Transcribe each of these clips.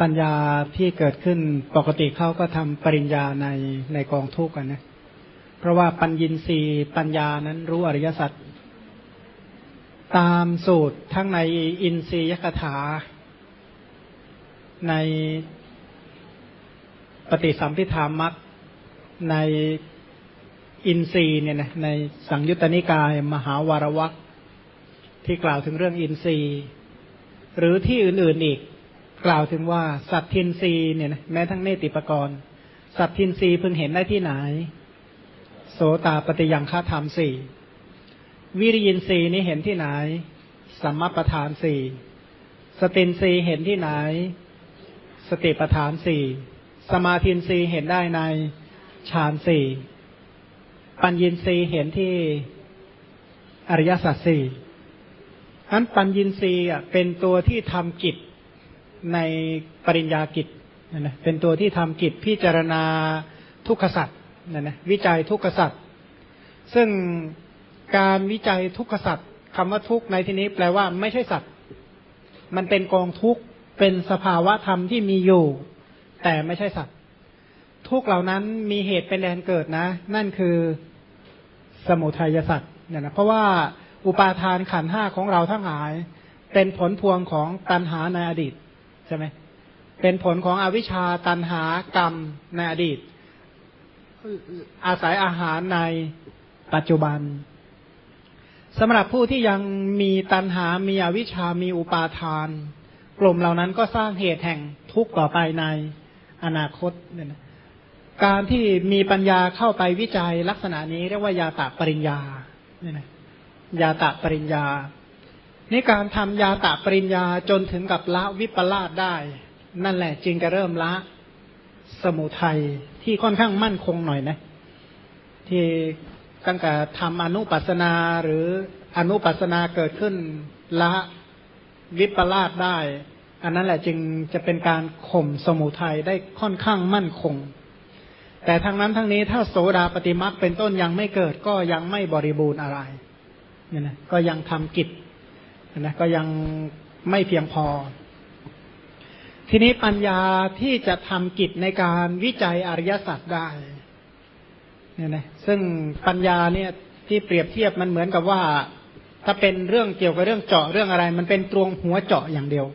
ปัญญาที่เกิดขึ้นปกติเขาก็ทำปริญญาในในกองทุกข์กันนะ เพราะว่าปัญญินรีปัญญานั้นรู้อริยสัจตามสูตรทั้งในอินทรียกถา ในปฏิสัมพิธามัตในอินทรีย์เนี่ยนะในสังยุตตนิกาย มหาวารวักที่กล่าวถึงเรื่องอินทรีย์ หรือที่อื่นๆอีก กล่าวถึงว่า สัตทินรีเนี่ยนะแม้ทั้งเนติปกรณ์ สัตทินรีพึงเห็นได้ที่ไหน โสตาปฏิยังฆาธรรมสี่วิริยินรีนี้เห็นที่ไหนสัมมาประธานสี่สตินรีเห็นที่ไหน สติประธานสี่สมาธินรีเห็นได้ในฌานสี่ปัญญินรีเห็นที่อริยสัจสี่อันปัญญินรีย์อะเป็นตัวที่ทำกิจ ในปริญญากิจนะนะเป็นตัวที่ทำกิจพิจารณาทุกขสัจนะนะวิจัยทุกขสัจซึ่งการวิจัยทุกขสัจคำว่าทุกในที่นี้แปลว่าไม่ใช่สัตว์ มันเป็นกองทุกเป็นสภาวะธรรมที่มีอยู่ แต่ไม่ใช่สัตว์ ทุกเหล่านั้นมีเหตุเป็นแดนเกิดนะ นั่นคือสมุทัยสัตว์เนี่ยนะเพราะว่าอุปาทานขันห้าของเราทั้งหลาย เป็นผลพวงของตัณหาในอดีต ใช่ไหมเป็นผลของอวิชชาตัณหากรรมในอดีต อาศัยอาหารในปัจจุบันสำหรับผู้ที่ยังมีตัณหา มีอวิชชามีอุปาทาน กลุ่มเหล่านั้นก็สร้างเหตุแห่งทุกข์ต่อไปในอนาคตเนี่ยนะการที่มีปัญญาเข้าไปวิจัยลักษณะนี้เรียกว่ายาตะปริญญาเนี่ยนะยาตะปริญญา นี่การทำยาตะปริญญาจนถึงกับละวิปลาสได้ นั่นแหละจึงจะเริ่มละสมุทัยที่ค่อนข้างมั่นคงหน่อยนะ ที่ตั้งแต่ทำอนุปัสนาหรืออนุปัสนาเกิดขึ้นละวิปลาสได้ อันนั้นแหละจึงจะเป็นการข่มสมุทัยได้ค่อนข้างมั่นคง แต่ทั้งนั้นทั้งนี้ถ้าโสดาปฏิมักเป็นต้นยังไม่เกิดก็ยังไม่บริบูรณ์อะไรเนี่ยนะก็ยังทำกิจ นะก็ยังไม่เพียงพอ ทีนี้ปัญญาที่จะทำกิจในการวิจัยอริยสัจได้เนี่ยนะซึ่งปัญญาเนี่ยที่เปรียบเทียบมันเหมือนกับว่า ถ้าเป็นเรื่องเกี่ยวกับเรื่องเจาะเรื่องอะไร มันเป็นตรวงหัวเจาะอย่างเดียว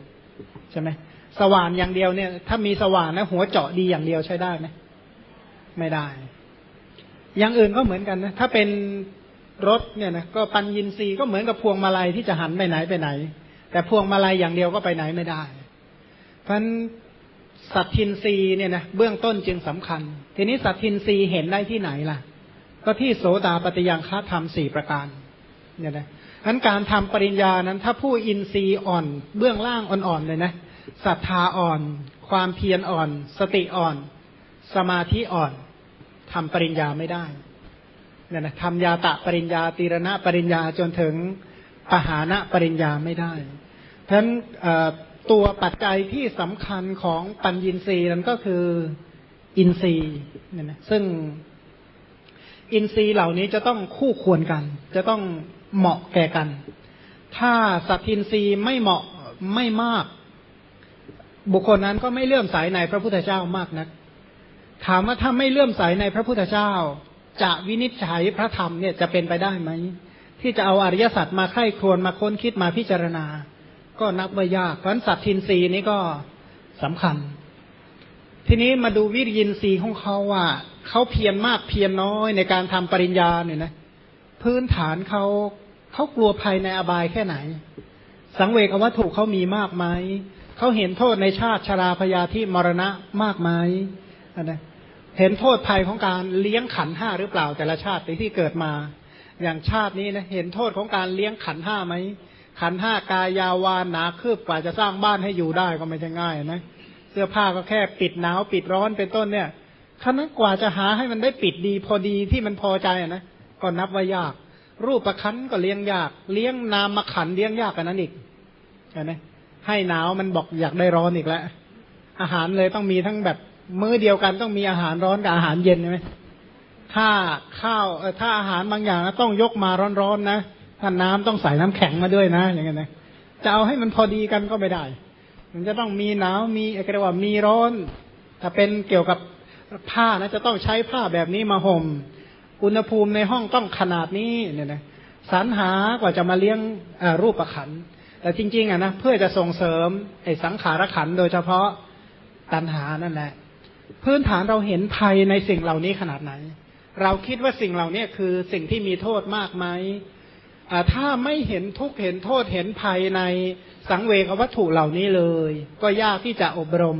ใช่ไหมสว่านอย่างเดียวเนี่ย ถ้ามีสว่านแล้วหัวเจาะดีอย่างเดียวใช้ได้ไหมไม่ได้ อย่างอื่นก็เหมือนกันนะถ้าเป็น รถเนี่ยนะก็ปัญญินทรีย์ก็เหมือนกับพวงมาลัยที่จะหันไปไหนไปไหน แต่พวงมาลัยอย่างเดียวก็ไปไหนไม่ได้ เพราะฉะนั้นสัตทินรีเนี่ยนะเบื้องต้นจึงสำคัญ ทีนี้สัตทินรีเห็นได้ที่ไหนล่ะ ก็ที่โสดาปฏิยังฆาธรรมสี่ประการเนี่ยนะนั้นการทำปริญญานั้น ถ้าผู้อินทรีย์อ่อน เบื้องล่างอ่อนๆเลยนะศรัทธาอ่อน ความเพียรอ่อน สติอ่อน สมาธิอ่อนทำปริญญาไม่ได้ เนี่ยนะทำยาตะปริญญาตีรณะปริญญาจนถึงปหานะปริญญาไม่ได้ เพราะฉะนั้นตัวปัจจัยที่สำคัญของปัญญินทรีย์นั้นก็คืออินทรีย์เนี่ยนะซึ่งอินทรีย์เหล่านี้จะต้องคู่ควรกัน จะต้องเหมาะแก่กัน ถ้าสัตทินทรีย์ไม่เหมาะไม่มาก บุคคลนั้นก็ไม่เลื่อมใสในพระพุทธเจ้ามากนักถามว่าถ้าไม่เลื่อมใสในพระพุทธเจ้า จะวินิจฉัยพระธรรมเนี่ยจะเป็นไปได้ไหม ที่จะเอาอริยสัจมาไข้ครวนมาค้นคิดมาพิจารณา ก็นับว่ายากเพราะสัตทินรีนี้ก็สำคัญ ทีนี้มาดูวิริยินทรีย์ของเขาว่าเขาเพียรมากเพียรน้อยในการทำปริญญาเนี่ยนะพื้นฐานเขาเขากลัวภัยในอบายแค่ไหน สังเวกวัตถุเขามีมากไหมเขาเห็นโทษในชาติชราพยาธิมรณะมากไหมนะ เห็นโทษภัยของการเลี้ยงขันห้าหรือเปล่าแต่ละชาติที่เกิดมา อย่างชาตินี้นะเห็นโทษของการเลี้ยงขันห้าไหมขันห้ากายาวานหนาคืบกว่าจะสร้างบ้านให้อยู่ได้ก็ไม่ใช่ง่ายนะเสื้อผ้าก็แค่ปิดหนาวปิดร้อนเป็นต้นเนี่ยขนาดกว่าจะหาให้มันได้ปิดดีพอดีที่มันพอใจนะก็นับว่ายาก รูปประคันก็เลี้ยงยาก เลี้ยงนามมาขันเลี้ยงยากกันนั้นอีกเห็นไหมให้หนาวมันบอกอยากได้ร้อนอีกแล้วอาหารเลยต้องมีทั้งแบบ มื้อเดียวกันต้องมีอาหารร้อนกับอาหารเย็นใช่ไหมถ้าข้าวเออถ้าอาหารบางอย่างต้องยกมาร้อนๆนะถ้าน้ำต้องใส่น้ำแข็งมาด้วยนะ อย่างเงี้ยนะจะเอาให้มันพอดีกันก็ไม่ได้ มันจะต้องมีหนาวมีอะไรว่ามีร้อน ถ้าเป็นเกี่ยวกับผ้านะจะต้องใช้ผ้าแบบนี้มาห่ม อุณหภูมิในห้องต้องขนาดนี้เนี่ยนะสรรหากว่าจะมาเลี้ยงรูปประขัน แต่จริง ๆอะนะเพื่อจะส่งเสริมไอ้สังขารขันโดยเฉพาะตัณหานั่นแหละ พื้นฐานเราเห็นภัยในสิ่งเหล่านี้ขนาดไหน เราคิดว่าสิ่งเหล่านี้คือสิ่งที่มีโทษมากไหมถ้าไม่เห็นทุกเห็นโทษเห็นภัยในสังเวกวัตถุเหล่านี้เลย ก็ยากที่จะอบรม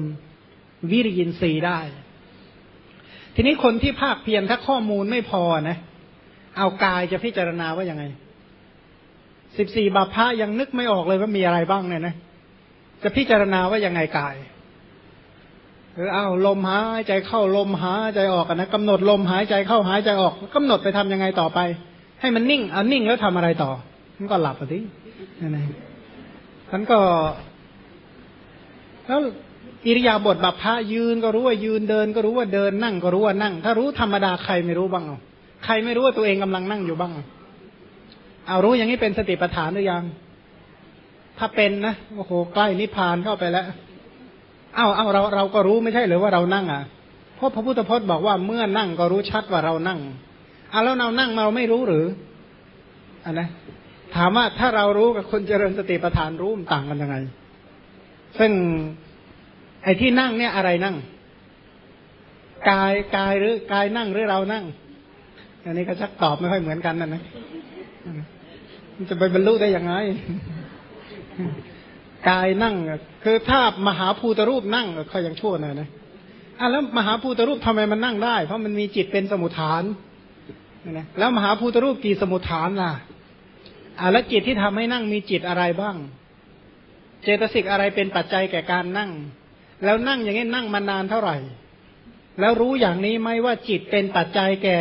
วิริยินทรีย์ได้ ทีนี้คนที่ภาคเพียรถ้าข้อมูลไม่พอนะ เอากายจะพิจารณาว่ายังไงสิบสี่บาพระยังนึกไม่ออกเลยว่ามีอะไรบ้างเนี่ยนะ จะพิจารณาว่ายังไงกาย รือเอาลมหายใจเข้าลมหายใจออกนะกำหนดลมหายใจเข้าหายใจออกกำหนดไปทำยังไงต่อไป ให้มันนิ่งเอานิ่งแล้วทำอะไรต่อ มันก็หลับไปทีนั่นเองมันก็แล้วอิริยาบถบัพพะยืนก็รู้ว่ายืนเดิน ก็รู้ว่าเดินนั่งก็รู้ว่านั่ง ถ้ารู้ธรรมดาใครไม่รู้บ้างเอาใครไม่รู้ว่าตัวเองกำลังนั่งอยู่บ้างเอารู้อย่างนี้เป็นสติปัฏฐานหรือยัง ถ้าเป็นนะโอ้โหใกล้นิพพานเข้าไปแล้ว เอาเอาเราเราก็รู้ไม่ใช่หรือว่าเรานั่งอะเพราะพระพุทธพจน์บอกว่าเมื่อนั่งก็รู้ชัดว่าเรานั่งเอาแล้วเรานั่งเราไม่รู้หรืออันนะถามว่าถ้าเรารู้กับคนเจริญสติปัฏฐานรู้มันต่างกันยังไง ซึ่งไอ้ที่นั่งเนี่ยอะไรนั่ง กายกายหรือกายนั่งหรือเรานั่ง อันนี้ก็ชักตอบไม่ค่อยเหมือนกันนะนะมันจะไปบรรลุได้ยังไง กายนั่ง คือถ้ามหาภูตรูปนั่งเขายังชั่วหน่อยนะอะแล้วมหาภูตรูปทำไมมันนั่งได้ เพราะมันมีจิตเป็นสมุทฐานนะแล้วมหาภูตรูปกี่สมุทฐานล่ะอ่าแล้วจิตที่ทำให้นั่งมีจิตอะไรบ้าง เจตสิกอะไรเป็นปัจจัยแก่การนั่ง แล้วนั่งอย่างนี้นั่งมานานเท่าไหร่ แล้วรู้อย่างนี้ไหมว่าจิตเป็นปัจจัยแก่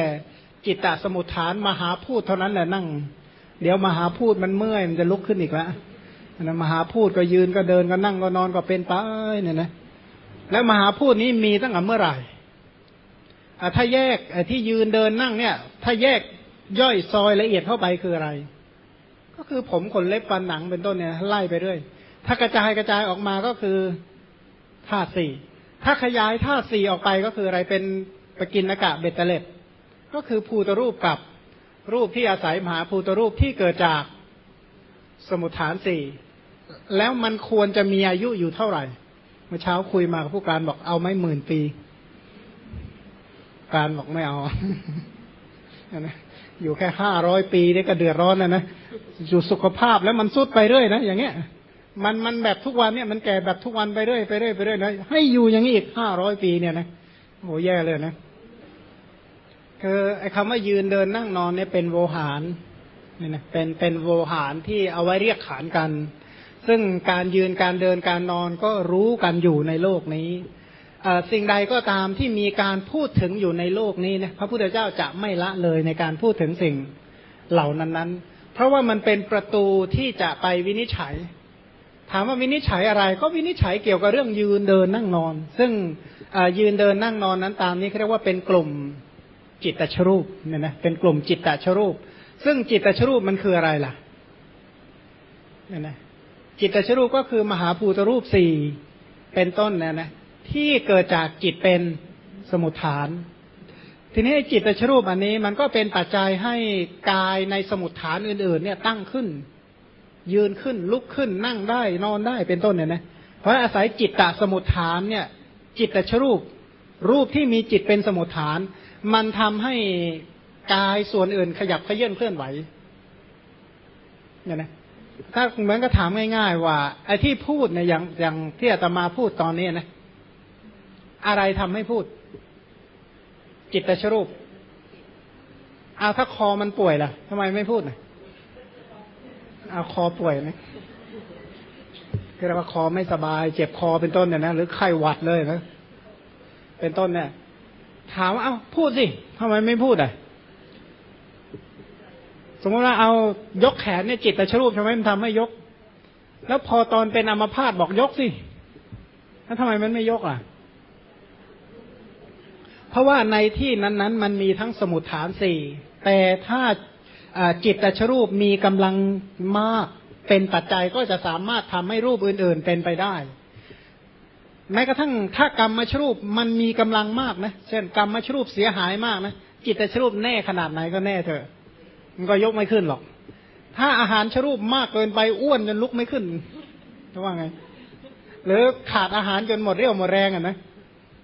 จิตตสมุทฐานมหาพูดเท่านั้นแหละนั่ง เดี๋ยวมหาพูดมันเมื่อยมันจะลุกขึ้นอีกแล้ว นะมหาพูดก็ยืนก็เดินก็นั่งก็นอนก็เป็นไปเนี่ยนะแล้วมหาพูดนี้มีตั้งแต่เมื่อไหร่ถ้าแยกที่ยืนเดินนั่งเนี่ย ถ้าแยกย่อยซอยละเอียดเข้าไปคืออะไร ก็คือผมขนเล็บฟันหนังเป็นต้นเนี่ยไล่ไปเรื่อยถ้ากระจายกระจายออกมาก็คือธาตุสี่ถ้าขยายธาตุสี่ออกไปก็คืออะไรเป็นปกินอากาศเบตเตเล็ดก็คือภูตรูปกับรูปที่อาศัยมหาภูตรูปที่เกิดจากสมุทฐานสี่ แล้วมันควรจะมีอายุอยู่เท่าไหร่ เมื่อเช้าคุยมากับผู้การบอกเอาไม่หมื่นปี การบอกไม่เอาอยู่แค่ห้าร้อยปีนี่ก็เดือดร้อนนะนะอยู่สุขภาพแล้วมันสุดไปเรื่อยนะอย่างเงี้ย มันมันแบบทุกวันเนี่ยมันแก่แบบทุกวันไปเรื่อยไปเรื่อยไปเรื่อยนะให้อยู่อย่างนี้อีกห้าร้อยปีเนี่ยนะโอ้แย่เลยนะคือไอ้คำว่ายืนเดินนั่งนอนเนี่ยเป็นโวหารเนี่ยนะเป็นเป็นโวหารที่เอาไว้เรียกขานกัน ซึ่งการยืนการเดินการนอนก็รู้กันอยู่ในโลกนี้สิ่งใดก็ตามที่มีการพูดถึงอยู่ในโลกนี้นี่ยพระพุทธเจ้าจะไม่ละเลยในการพูดถึงสิ่งเหล่านั้นนั้นเพราะว่ามันเป็นประตูที่จะไปวินิจฉัย ถามว่าวินิจฉัยอะไร ก็วินิจฉัยเกี่ยวกับเรื่องยืนเดินนั่งนอน ซึ่งยืนเดินนั่งนอนนั้นตามนี้เขาเรียกว่าเป็นกลุ่มจิตตชรูปเนี่ยนะเป็นกลุ่มจิตตชรูป ซึ่งจิตตชรูปมันคืออะไรล่ะเนี่ยนะ จิตตชรูปก็คือมหาภูตรูปสี่เป็นต้นเนี่ยนะที่เกิดจากจิตเป็นสมุทฐาน ทีนี้จิตตชรูปอันนี้มันก็เป็นปัจจัยให้กายในสมุทฐานอื่น ๆ เนี่ยตั้งขึ้น ยืนขึ้นลุกขึ้นนั่งได้นอนได้เป็นต้นเนี่ยนะเพราะอาศัยจิตตสมุทฐานเนี่ย จิตตชรูป รูปที่มีจิตเป็นสมุทฐาน มันทำให้กายส่วนอื่นขยับเขยื่นเคลื่อนไหวเนี่ยนะ ถ้าเหมือนก็ถามง่ายๆว่า ไอ้ที่พูดเนี่ยอย่างอย่างที่อาตมาพูดตอนนี้นะ อะไรทำให้พูด จิตตชรูปเอาถ้าคอมันป่วยล่ะทำไมไม่พูดนะเอาคอป่วยนะคือเรียกว่าคอไม่สบาย เจ็บคอเป็นต้นเนี่ยนะหรือไข้หวัดเลยนะเป็นต้นเนี่ยถามว่าเอาพูดสิทำไมไม่พูดอะ สมมติว่าเอายกแขนเนี่ยจิตตชรูปทำไมมันทำให้ยก แล้วพอตอนเป็นอัมพาตบอกยกสิแล้วทำไมมันไม่ยกอะ เพราะว่าในที่นั้นๆ มันมีทั้งสมุดฐานสี่แต่ถ้าจิตตชรูปมีกำลังมากเป็นปัจจัยก็จะสามารถทำให้รูปอื่น ๆ เป็นไปได้ แม้กระทั่งถ้ากรรมมาชรูปมันมีกำลังมากนะ เช่นกรรมมาชรูปเสียหายมากนะจิตตชรูปแน่ขนาดไหนก็แน่เถอะ มันก็ยกไม่ขึ้นหรอก ถ้าอาหารชรูปมากเกินไปอ้วนจนลุกไม่ขึ้นจะว่าไง หรือขาดอาหารจนหมดเรี่ยวหมดแรงอะนะ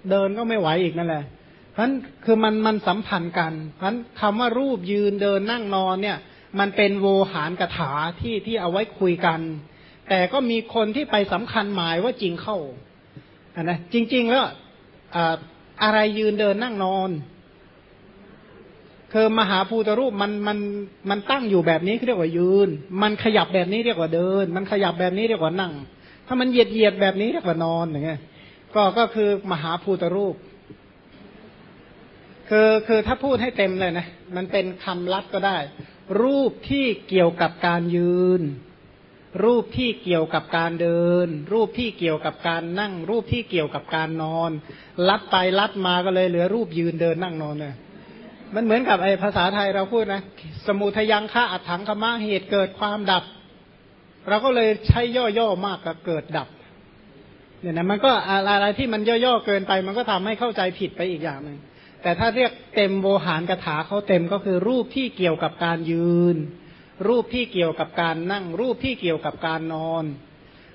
เดินก็ไม่ไหวอีกนั่นแหละเพราะฉะนั้นคือมันมันสัมพันธ์กัน เพราะฉะนั้นคำว่ารูปยืนเดินนั่งนอนเนี่ย มันเป็นโวหารกถาที่ที่เอาไว้คุยกัน แต่ก็มีคนที่ไปสำคัญหมายว่าจริงเข้าอะนะจริง ๆ แล้วอ่าอะไรยืนเดินนั่งนอน คือมหาภูตรูปมันมันมันตั้งอยู่แบบนี้เรียกว่ายืน มันขยับแบบนี้เรียกว่าเดิน มันขยับแบบนี้เรียกว่านั่ง ถ้ามันเหยียดเหยียดแบบนี้เรียกว่านอนอย่างเงี้ยก็ก็คือมหาภูตรูป คือคือถ้าพูดให้เต็มเลยนะมันเป็นคำลัดก็ได้ รูปที่เกี่ยวกับการยืน รูปที่เกี่ยวกับการเดิน รูปที่เกี่ยวกับการนั่ง รูปที่เกี่ยวกับการนอน ลัดไปลัดมาก็เลยเหลือรูปยืนเดินนั่งนอนเลย มันเหมือนกับไอ้ภาษาไทยเราพูดนะ สมุทยังฆ่าอัดถังขมาเหตุเกิดความดับ เราก็เลยใช้ย่อๆมากกับเกิดดับเนี่ยนะมันก็อะไรที่มันย่อๆเกินไป มันก็ทำให้เข้าใจผิดไปอีกอย่างหนึ่งแต่ถ้าเรียกเต็มโวหารกถาเขาเต็มก็คือรูปที่เกี่ยวกับการยืน รูปที่เกี่ยวกับการนั่ง รูปที่เกี่ยวกับการนอน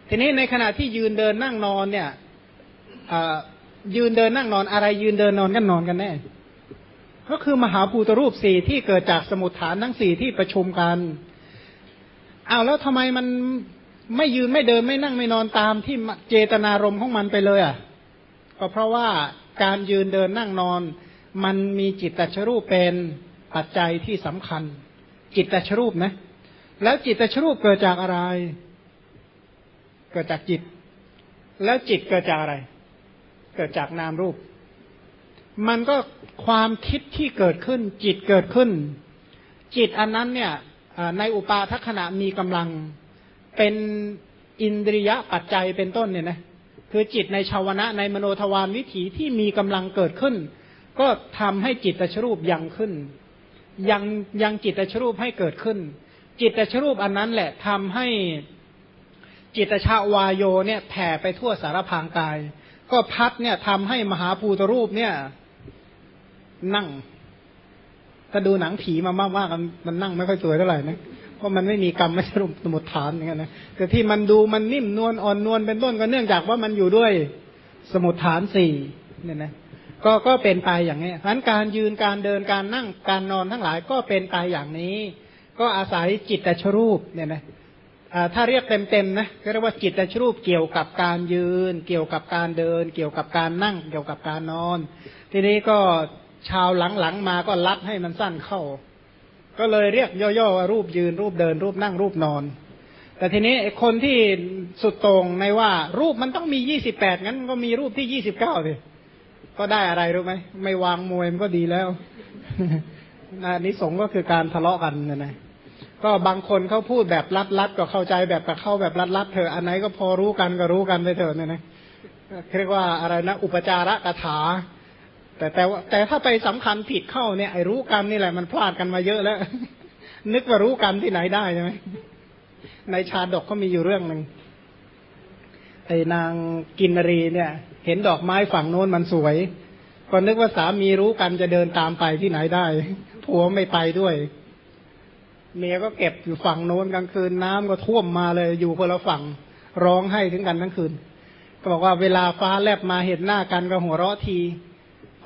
ทีนี้ในขณะที่ยืนเดินนั่งนอนเนี่ยยืนเดินนั่งนอนอะไรยืนเดินนอนกันนอนกันแน่ ก็คือมหาภูตรูปสี่ที่เกิดจากสมุทฐานทั้งสี่ที่ประชุมกันอ้าวแล้วทำไมมันไม่ยืนไม่เดินไม่นั่งไม่นอนตามที่เจตนารมณ์ของมันไปเลยอะ ก็เพราะว่าการยืนเดินนั่งนอน มันมีจิตตชรูปเป็นปัจจัยที่สำคัญ จิตตชรูปนะ แล้วจิตตชรูปเกิดจากอะไร เกิดจากจิต แล้วจิตเกิดจากอะไร เกิดจากนามรูป มันก็ความคิดที่เกิดขึ้น จิตเกิดขึ้น จิตอันนั้นเนี่ยในอุปาทัขณะมีกำลังเป็นอินทรียะปัจจัยเป็นต้นเนี่ยนะคือจิตในชาวนะในมโนทวารวิถีที่มีกำลังเกิดขึ้น ก็ทำให้จิตตชรูปยังขึ้น ยังยังจิตตชรูปให้เกิดขึ้น จิตตชรูปอันนั้นแหละทำให้จิตชาวายโยเนี่ยแผ่ไปทั่วสารพางกาย ก็พัดเนี่ยทำให้มหาภูตรูปเนี่ย นั่งถ้าดูหนังผีมามากๆมันนั่งไม่ค่อยสวยเท่าไหร่นะเพราะมันไม่มีกรรมไม่สรุปสมุดฐานอย่างเงี้ยนะแต่ที่มันดูมันนิ่มนวลอ่อนนวลเป็นต้นก็เนื่องจากว่ามันอยู่ด้วยสมุดฐานสี่เนี่ยนะก็ก็เป็นไปอย่างนี้เพราะนั้นการยืนการเดินการนั่งการนอนทั้งหลายก็เป็นไปอย่างนี้ ก็อาศัยจิตตชรูปเนี่ยนะถ้าเรียกเต็มๆนะก็เรียกว่าจิตตชรูปเกี่ยวกับการยืน เกี่ยวกับการเดิน เกี่ยวกับการนั่ง เกี่ยวกับการนอน ทีนี้ก็ ชาวหลังๆมาก็ลัดให้มันสั้นเข้า ก็เลยเรียกย่อๆว่ารูปยืนรูปเดิน รูปนั่งรูปนอน แต่ทีนี้คนที่สุดตรงในว่า รูปมันต้องมียี่สิบแปดงั้นก็มีรูปที่ยี่สิบเก้าสิก็ได้อะไรรู้ไหมไม่วางมวยมันก็ดีแล้วอันนี้สงก็คือการทะเลาะกันนะนะก็บางคนเขาพูดแบบลัดๆก็เข้าใจแบบกับเข้าแบบลัดๆเถอะอันไหนก็พอรู้กันก็รู้กันไปเถอะเนี่ยนะเรียกว่าอะไรนะ อุปจาระกถา แต่แต่ว่าแต่ถ้าไปสำคัญผิดเข้าเนี่ยไอ้รู้กันนี่แหละมันพลาดกันมาเยอะแล้ว นึกว่ารู้กันที่ไหนได้ใช่ไหมในชาดกเขามีอยู่เรื่องหนึ่งไอ้นางกินรีเนี่ย เห็นดอกไม้ฝั่งโน้นมันสวย ก็นึกว่าสามีรู้กันจะเดินตามไปที่ไหนได้ผัวไม่ไปด้วย เมียก็เก็บอยู่ฝั่งโน้นกลางคืนน้ำก็ท่วมมาเลยอยู่คนละฝั่งร้องให้ถึงกันทั้งคืน ก็บอกว่าเวลาฟ้าแลบมาเห็นหน้ากันก็หัวเราะที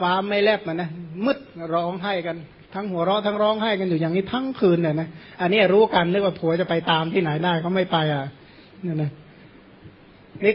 ฟ้าไม่แลบมันนะมืดร้องไห้กัน ทั้งหัวเราะทั้งร้องไห้กันอยู่อย่างนี้ทั้งคืนเนี่ยนะอันนี้รู้กันนึกว่าผัวจะไปตามที่ไหนได้เขาไม่ไปอะเนี่ยนะนี่